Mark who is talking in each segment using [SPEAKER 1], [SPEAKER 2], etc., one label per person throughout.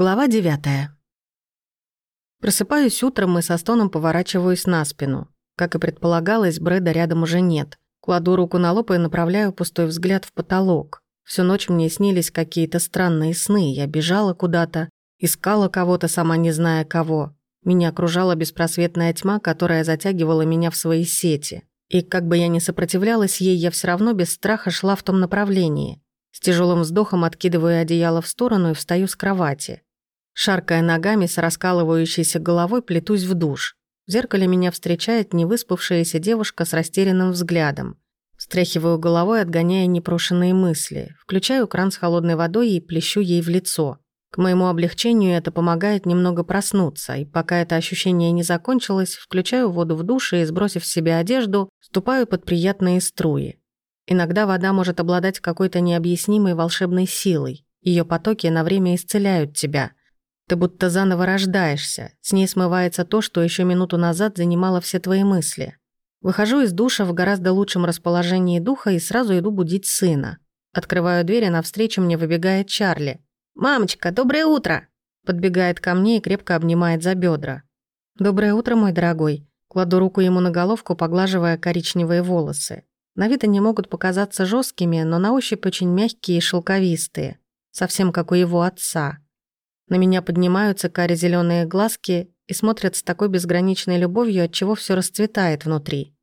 [SPEAKER 1] Глава девятая. Просыпаюсь утром и со стоном поворачиваюсь на спину. Как и предполагалось, Брэда рядом уже нет. Кладу руку на лоб и направляю пустой взгляд в потолок. Всю ночь мне снились какие-то странные сны. Я бежала куда-то, искала кого-то, сама не зная кого. Меня окружала беспросветная тьма, которая затягивала меня в свои сети. И как бы я ни сопротивлялась ей, я все равно без страха шла в том направлении. С тяжелым вздохом откидываю одеяло в сторону и встаю с кровати. Шаркая ногами с раскалывающейся головой, плетусь в душ. В зеркале меня встречает невыспавшаяся девушка с растерянным взглядом. Встряхиваю головой, отгоняя непрошенные мысли. Включаю кран с холодной водой и плещу ей в лицо. К моему облегчению это помогает немного проснуться, и пока это ощущение не закончилось, включаю воду в душе и, сбросив с себя одежду, ступаю под приятные струи. Иногда вода может обладать какой-то необъяснимой волшебной силой. Ее потоки на время исцеляют тебя. Ты будто заново рождаешься. С ней смывается то, что еще минуту назад занимало все твои мысли. Выхожу из душа в гораздо лучшем расположении духа и сразу иду будить сына. Открываю дверь, и навстречу мне выбегает Чарли. «Мамочка, доброе утро!» Подбегает ко мне и крепко обнимает за бедра. «Доброе утро, мой дорогой». Кладу руку ему на головку, поглаживая коричневые волосы. На вид они могут показаться жесткими, но на ощупь очень мягкие и шелковистые, совсем как у его отца. На меня поднимаются кари зеленые глазки и смотрят с такой безграничной любовью, от чего все расцветает внутри.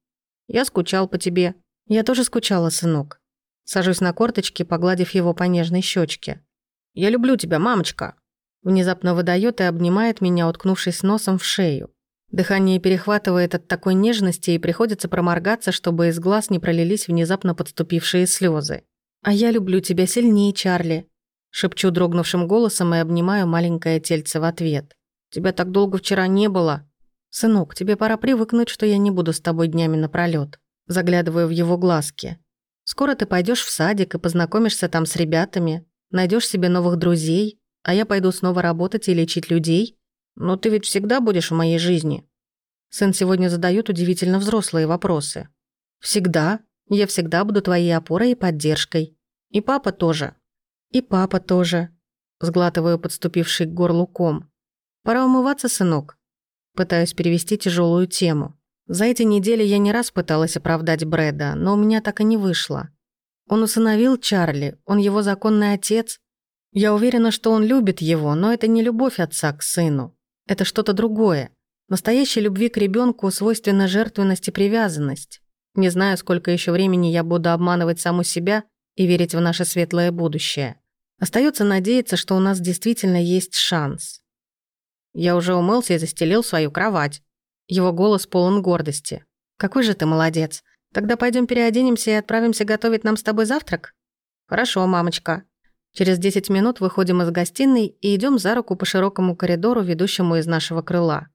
[SPEAKER 1] «Я скучал по тебе». «Я тоже скучала, сынок». Сажусь на корточки, погладив его по нежной щечке. «Я люблю тебя, мамочка». Внезапно выдает и обнимает меня, уткнувшись носом в шею. Дыхание перехватывает от такой нежности и приходится проморгаться, чтобы из глаз не пролились внезапно подступившие слезы. «А я люблю тебя сильнее, Чарли», — шепчу дрогнувшим голосом и обнимаю маленькое тельце в ответ. «Тебя так долго вчера не было». «Сынок, тебе пора привыкнуть, что я не буду с тобой днями напролёт». Заглядываю в его глазки. «Скоро ты пойдешь в садик и познакомишься там с ребятами, найдешь себе новых друзей, а я пойду снова работать и лечить людей, но ты ведь всегда будешь в моей жизни. Сын сегодня задает удивительно взрослые вопросы. Всегда. Я всегда буду твоей опорой и поддержкой. И папа тоже. И папа тоже. Сглатываю подступивший к горлу ком. Пора умываться, сынок. Пытаюсь перевести тяжелую тему. За эти недели я не раз пыталась оправдать Брэда, но у меня так и не вышло. Он усыновил Чарли, он его законный отец. Я уверена, что он любит его, но это не любовь отца к сыну. Это что-то другое. Настоящей любви к ребенку свойственна жертвенность и привязанность. Не знаю, сколько еще времени я буду обманывать саму себя и верить в наше светлое будущее. Остается надеяться, что у нас действительно есть шанс. Я уже умылся и застелил свою кровать. Его голос полон гордости. «Какой же ты молодец. Тогда пойдем переоденемся и отправимся готовить нам с тобой завтрак?» «Хорошо, мамочка», Через 10 минут выходим из гостиной и идем за руку по широкому коридору, ведущему из нашего крыла.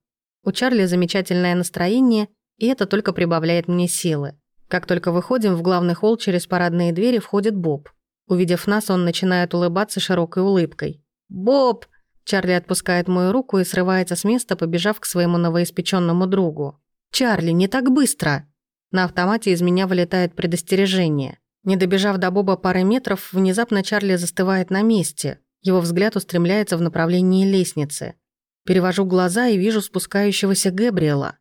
[SPEAKER 1] У Чарли замечательное настроение, и это только прибавляет мне силы. Как только выходим в главный холл через парадные двери, входит Боб. Увидев нас, он начинает улыбаться широкой улыбкой. «Боб!» Чарли отпускает мою руку и срывается с места, побежав к своему новоиспеченному другу. «Чарли, не так быстро!» На автомате из меня вылетает предостережение. Не добежав до Боба пары метров, внезапно Чарли застывает на месте. Его взгляд устремляется в направлении лестницы. Перевожу глаза и вижу спускающегося Гэбриэла.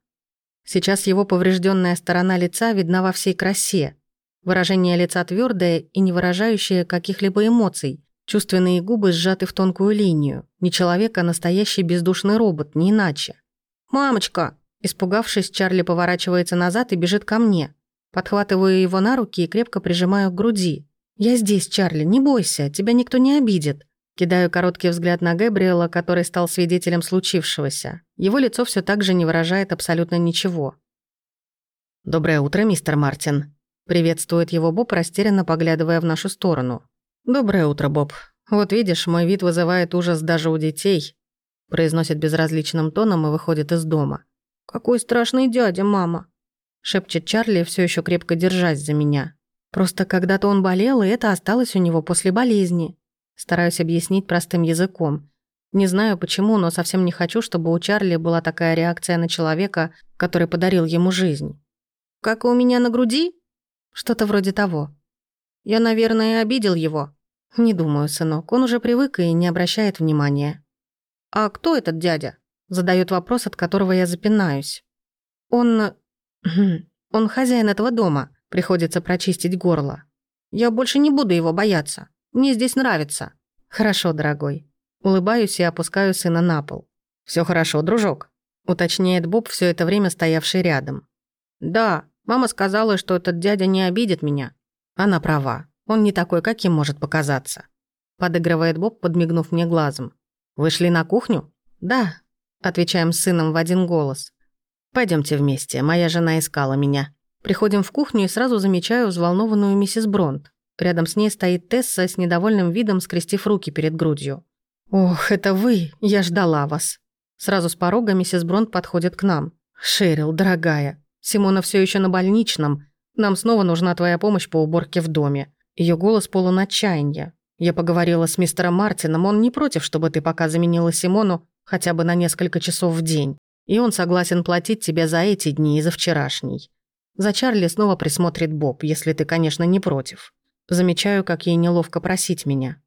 [SPEAKER 1] Сейчас его поврежденная сторона лица видна во всей красе. Выражение лица твердое и не выражающее каких-либо эмоций. Чувственные губы сжаты в тонкую линию. Не человек, а настоящий бездушный робот, не иначе. «Мамочка!» Испугавшись, Чарли поворачивается назад и бежит ко мне. Подхватываю его на руки и крепко прижимаю к груди. «Я здесь, Чарли, не бойся, тебя никто не обидит». Кидаю короткий взгляд на Гэбриэла, который стал свидетелем случившегося. Его лицо все так же не выражает абсолютно ничего. «Доброе утро, мистер Мартин», — приветствует его Боб, растерянно поглядывая в нашу сторону. «Доброе утро, Боб. Вот видишь, мой вид вызывает ужас даже у детей», — произносит безразличным тоном и выходит из дома. «Какой страшный дядя, мама», шепчет Чарли, все еще крепко держась за меня. Просто когда-то он болел, и это осталось у него после болезни. Стараюсь объяснить простым языком. Не знаю почему, но совсем не хочу, чтобы у Чарли была такая реакция на человека, который подарил ему жизнь. «Как и у меня на груди?» «Что-то вроде того». «Я, наверное, обидел его». «Не думаю, сынок. Он уже привык и не обращает внимания». «А кто этот дядя?» Задает вопрос, от которого я запинаюсь. «Он... он хозяин этого дома. Приходится прочистить горло. Я больше не буду его бояться. Мне здесь нравится». «Хорошо, дорогой». Улыбаюсь и опускаю сына на пол. Все хорошо, дружок», — уточняет Боб, все это время стоявший рядом. «Да, мама сказала, что этот дядя не обидит меня». Она права. Он не такой, каким может показаться. Подыгрывает Боб, подмигнув мне глазом. «Вышли на кухню?» «Да», — отвечаем с сыном в один голос. Пойдемте вместе, моя жена искала меня». Приходим в кухню и сразу замечаю взволнованную миссис Бронт. Рядом с ней стоит Тесса с недовольным видом, скрестив руки перед грудью. «Ох, это вы! Я ждала вас!» Сразу с порога миссис Бронт подходит к нам. «Шерил, дорогая, Симона все еще на больничном. Нам снова нужна твоя помощь по уборке в доме». Ее голос полон отчаяния. Я поговорила с мистером Мартином, он не против, чтобы ты пока заменила Симону хотя бы на несколько часов в день. И он согласен платить тебе за эти дни и за вчерашний. За Чарли снова присмотрит Боб, если ты, конечно, не против. Замечаю, как ей неловко просить меня.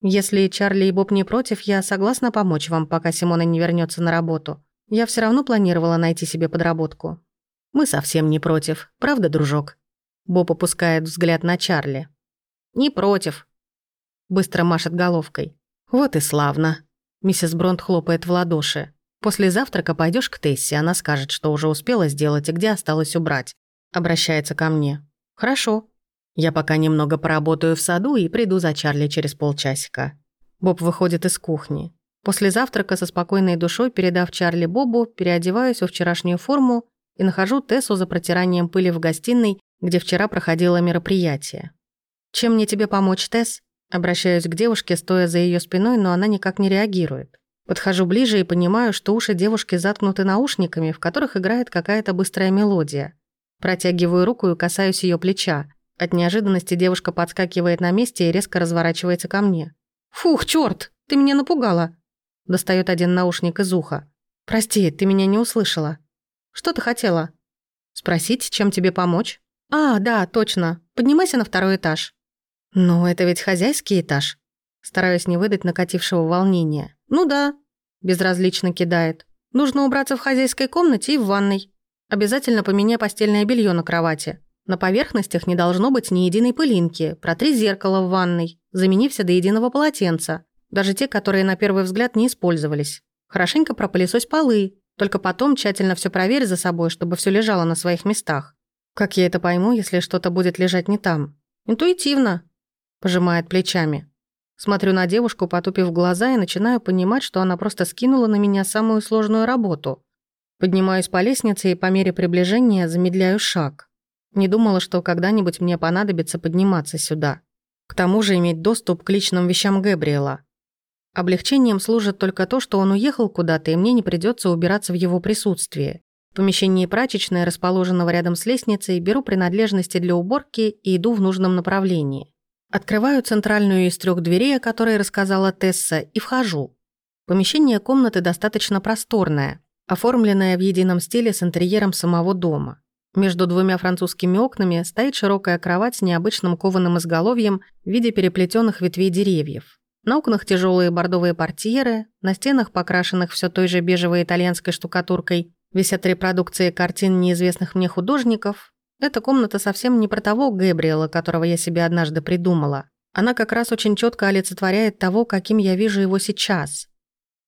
[SPEAKER 1] Если Чарли и Боб не против, я согласна помочь вам, пока Симона не вернется на работу. Я все равно планировала найти себе подработку. Мы совсем не против, правда, дружок? Боб опускает взгляд на Чарли. Не против. Быстро машет головкой. Вот и славно. Миссис Бронт хлопает в ладоши. После завтрака пойдешь к Тессе, она скажет, что уже успела сделать и где осталось убрать. Обращается ко мне. Хорошо. Я пока немного поработаю в саду и приду за Чарли через полчасика. Боб выходит из кухни. После завтрака со спокойной душой, передав Чарли Бобу, переодеваюсь во вчерашнюю форму и нахожу Тессу за протиранием пыли в гостиной, где вчера проходило мероприятие. «Чем мне тебе помочь, Тесс?» Обращаюсь к девушке, стоя за ее спиной, но она никак не реагирует. Подхожу ближе и понимаю, что уши девушки заткнуты наушниками, в которых играет какая-то быстрая мелодия. Протягиваю руку и касаюсь ее плеча. От неожиданности девушка подскакивает на месте и резко разворачивается ко мне. «Фух, черт, ты меня напугала!» Достает один наушник из уха. «Прости, ты меня не услышала. Что ты хотела?» «Спросить, чем тебе помочь?» «А, да, точно. Поднимайся на второй этаж». «Ну, это ведь хозяйский этаж». Стараюсь не выдать накатившего волнения. «Ну да», – безразлично кидает. «Нужно убраться в хозяйской комнате и в ванной. Обязательно поменяй постельное белье на кровати. На поверхностях не должно быть ни единой пылинки. Протри зеркало в ванной. Замени все до единого полотенца. Даже те, которые на первый взгляд не использовались. Хорошенько пропылесось полы. Только потом тщательно все проверь за собой, чтобы все лежало на своих местах. Как я это пойму, если что-то будет лежать не там? Интуитивно. Пожимает плечами. Смотрю на девушку, потупив глаза, и начинаю понимать, что она просто скинула на меня самую сложную работу. Поднимаюсь по лестнице и по мере приближения замедляю шаг. Не думала, что когда-нибудь мне понадобится подниматься сюда. К тому же иметь доступ к личным вещам Гэбриэла. Облегчением служит только то, что он уехал куда-то, и мне не придется убираться в его присутствии. В помещении прачечной, расположенного рядом с лестницей, беру принадлежности для уборки и иду в нужном направлении. Открываю центральную из трех дверей, о которой рассказала Тесса, и вхожу. Помещение комнаты достаточно просторное, оформленное в едином стиле с интерьером самого дома. Между двумя французскими окнами стоит широкая кровать с необычным кованым изголовьем в виде переплетенных ветвей деревьев. На окнах тяжелые бордовые портьеры, на стенах, покрашенных все той же бежевой итальянской штукатуркой, висят репродукции картин неизвестных мне художников. Эта комната совсем не про того Гэбриэла, которого я себе однажды придумала. Она как раз очень четко олицетворяет того, каким я вижу его сейчас.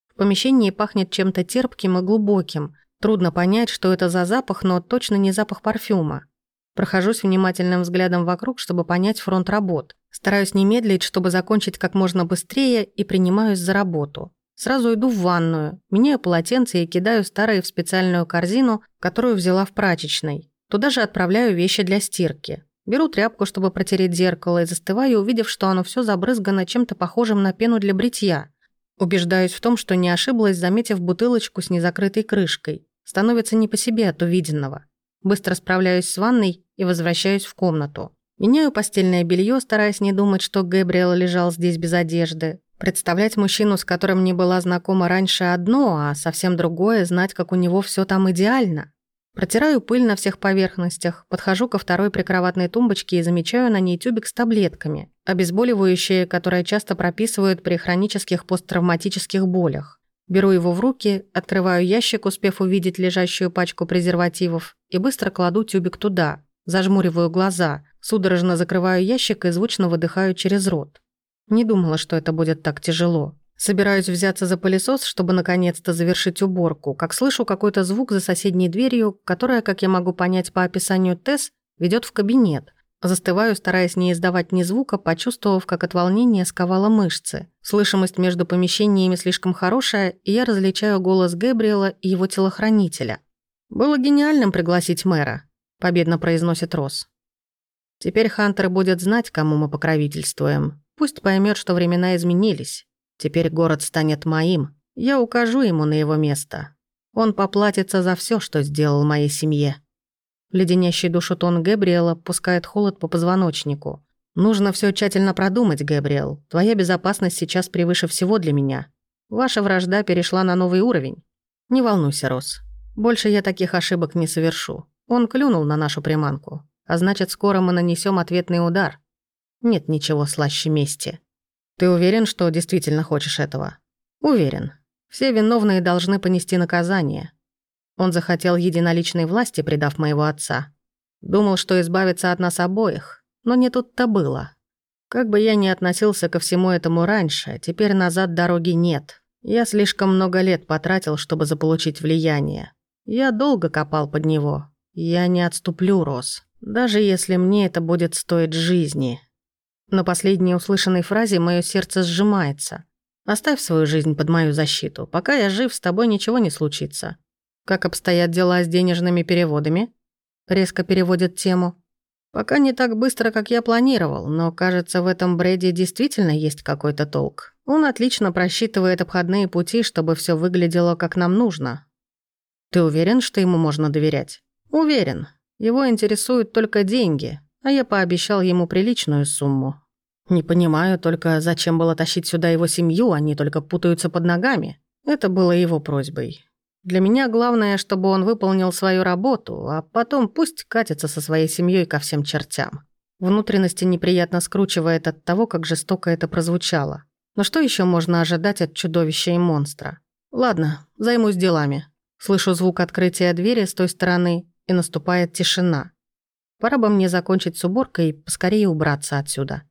[SPEAKER 1] В помещении пахнет чем-то терпким и глубоким, Трудно понять, что это за запах, но точно не запах парфюма. Прохожусь внимательным взглядом вокруг, чтобы понять фронт работ. Стараюсь не медлить, чтобы закончить как можно быстрее и принимаюсь за работу. Сразу иду в ванную, меняю полотенце и кидаю старые в специальную корзину, которую взяла в прачечной. Туда же отправляю вещи для стирки. Беру тряпку, чтобы протереть зеркало, и застываю, увидев, что оно все забрызгано чем-то похожим на пену для бритья. Убеждаюсь в том, что не ошиблась, заметив бутылочку с незакрытой крышкой. Становится не по себе от увиденного. Быстро справляюсь с ванной и возвращаюсь в комнату. Меняю постельное белье, стараясь не думать, что Гэбриэл лежал здесь без одежды. Представлять мужчину, с которым не была знакома раньше, одно, а совсем другое – знать, как у него все там идеально. Протираю пыль на всех поверхностях, подхожу ко второй прикроватной тумбочке и замечаю на ней тюбик с таблетками, обезболивающие, которые часто прописывают при хронических посттравматических болях. Беру его в руки, открываю ящик, успев увидеть лежащую пачку презервативов, и быстро кладу тюбик туда, зажмуриваю глаза, судорожно закрываю ящик и звучно выдыхаю через рот. Не думала, что это будет так тяжело. Собираюсь взяться за пылесос, чтобы наконец-то завершить уборку, как слышу какой-то звук за соседней дверью, которая, как я могу понять по описанию Тесс, ведет в кабинет. Застываю, стараясь не издавать ни звука, почувствовав, как от волнения сковала мышцы. Слышимость между помещениями слишком хорошая, и я различаю голос Гэбриэла и его телохранителя. «Было гениальным пригласить мэра», — победно произносит Росс. «Теперь Хантер будет знать, кому мы покровительствуем. Пусть поймет, что времена изменились. Теперь город станет моим. Я укажу ему на его место. Он поплатится за все, что сделал моей семье». Леденящий душу тон Гэбриэла пускает холод по позвоночнику. «Нужно все тщательно продумать, Гэбриэл. Твоя безопасность сейчас превыше всего для меня. Ваша вражда перешла на новый уровень. Не волнуйся, Рос. Больше я таких ошибок не совершу. Он клюнул на нашу приманку. А значит, скоро мы нанесем ответный удар. Нет ничего слаще мести. Ты уверен, что действительно хочешь этого? Уверен. Все виновные должны понести наказание. Он захотел единоличной власти, предав моего отца. Думал, что избавится от нас обоих, но не тут-то было. Как бы я ни относился ко всему этому раньше, теперь назад дороги нет. Я слишком много лет потратил, чтобы заполучить влияние. Я долго копал под него. Я не отступлю, Рос. Даже если мне это будет стоить жизни. На последней услышанной фразе мое сердце сжимается. Оставь свою жизнь под мою защиту. Пока я жив, с тобой ничего не случится. Как обстоят дела с денежными переводами? Резко переводит тему. Пока не так быстро, как я планировал, но, кажется, в этом бреде действительно есть какой-то толк. Он отлично просчитывает обходные пути, чтобы все выглядело как нам нужно. Ты уверен, что ему можно доверять? Уверен. Его интересуют только деньги, а я пообещал ему приличную сумму. Не понимаю только, зачем было тащить сюда его семью, они только путаются под ногами. Это было его просьбой. Для меня главное, чтобы он выполнил свою работу, а потом пусть катится со своей семьей ко всем чертям. Внутренности неприятно скручивает от того, как жестоко это прозвучало. Но что еще можно ожидать от чудовища и монстра? Ладно, займусь делами. Слышу звук открытия двери с той стороны, и наступает тишина. Пора бы мне закончить с уборкой и поскорее убраться отсюда.